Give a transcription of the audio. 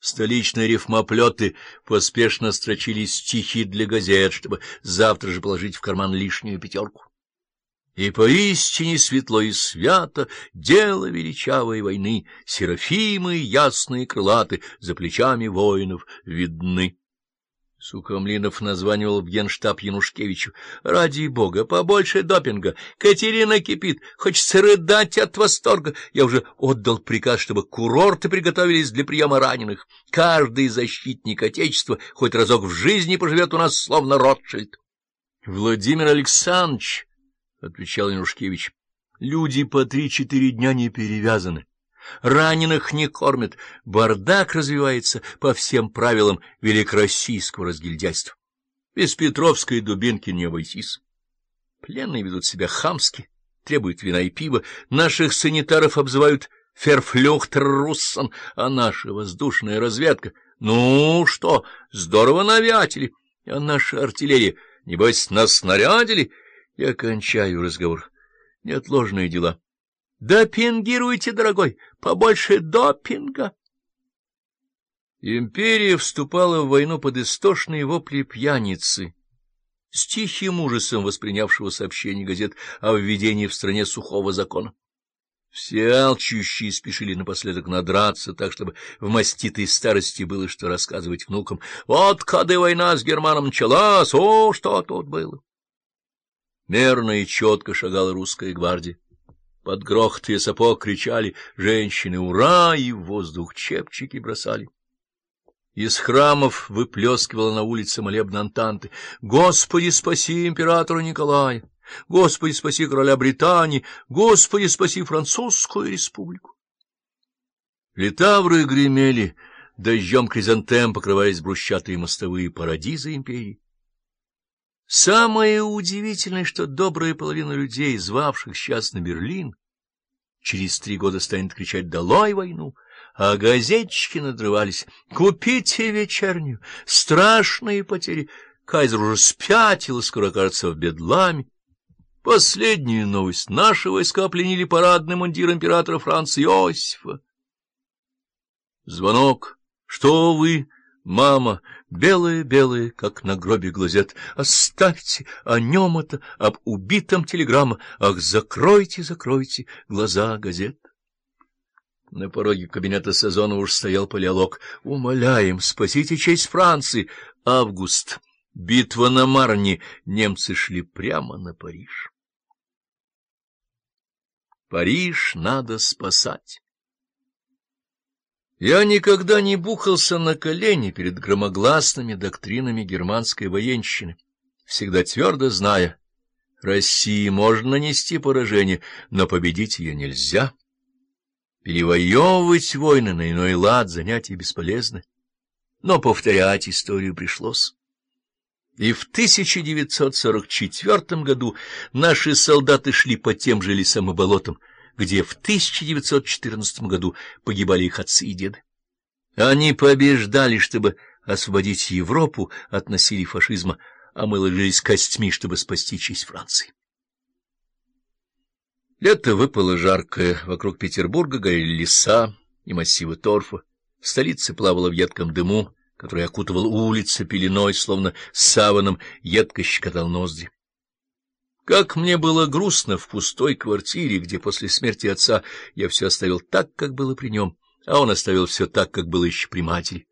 Столичные рифмоплеты поспешно строчили стихи для газет, чтобы завтра же положить в карман лишнюю пятерку. И поистине светло и свято дело величавой войны, серафимы ясные крылаты за плечами воинов видны. Сухомлинов названивал в генштаб Янушкевичу. — Ради бога, побольше допинга. Катерина кипит. Хочется рыдать от восторга. Я уже отдал приказ, чтобы курорты приготовились для приема раненых. Каждый защитник Отечества хоть разок в жизни поживет у нас, словно Ротшильд. — Владимир Александрович, — отвечал Янушкевич, — люди по три-четыре дня не перевязаны. Раненых не кормят, бардак развивается по всем правилам великороссийского разгильдяйства. Без Петровской дубинки не обойтись. Пленные ведут себя хамски, требуют вина и пива, наших санитаров обзывают ферфлюхтер руссен, а наша воздушная разведка... Ну что, здорово навятели, а наша артиллерия, небось, нас снарядили? Я кончаю разговор. Неотложные дела. Допингируйте, дорогой, побольше допинга. Империя вступала в войну под истошные вопли пьяницы, с тихим ужасом воспринявшего сообщение газет о введении в стране сухого закона. Все алчущие спешили напоследок надраться, так, чтобы в маститой старости было что рассказывать внукам. Вот когда война с Германом началась, о, что тут было! Мерно и четко шагала русская гвардия. Под грохот и сапог кричали женщины «Ура!» и в воздух чепчики бросали. Из храмов выплескивала на улице молебна Антанты «Господи, спаси императора Николая! Господи, спаси короля Британии! Господи, спаси французскую республику!» Литавры гремели, дождем кризантем покрываясь брусчатые мостовые парадизы империи. Самое удивительное, что добрая половина людей, звавших сейчас на Берлин, через три года станет кричать «Долой войну!», а газетчики надрывались «Купите вечернюю! Страшные потери! Кайзер уже спятил скоро окажется в бедламе!» Последнюю новость. Наши войска пленили парадный мундир императора Франца Иосифа. Звонок. «Что вы?» Мама, белая-белая, как на гробе глазет, оставьте о нем это, об убитом телеграмма. Ах, закройте, закройте глаза газет. На пороге кабинета Сазонова уж стоял палеолог. Умоляем, спасите честь Франции. Август. Битва на Марне. Немцы шли прямо на Париж. Париж надо спасать. Я никогда не бухался на колени перед громогласными доктринами германской военщины, всегда твердо зная, России можно нанести поражение, но победить ее нельзя. Перевоевывать войны на иной лад занятия бесполезны, но повторять историю пришлось. И в 1944 году наши солдаты шли по тем же лесам и болотам, где в 1914 году погибали их отцы и деды. Они побеждали, чтобы освободить Европу от насилия фашизма, а мы ложились костьми, чтобы спасти честь Франции. Лето выпало жаркое, вокруг Петербурга горели леса и массивы торфа, в столице плавало в едком дыму, который окутывал улицы пеленой, словно саваном, едко щекотал ноздри. Как мне было грустно в пустой квартире, где после смерти отца я все оставил так, как было при нем, а он оставил все так, как было еще при матери.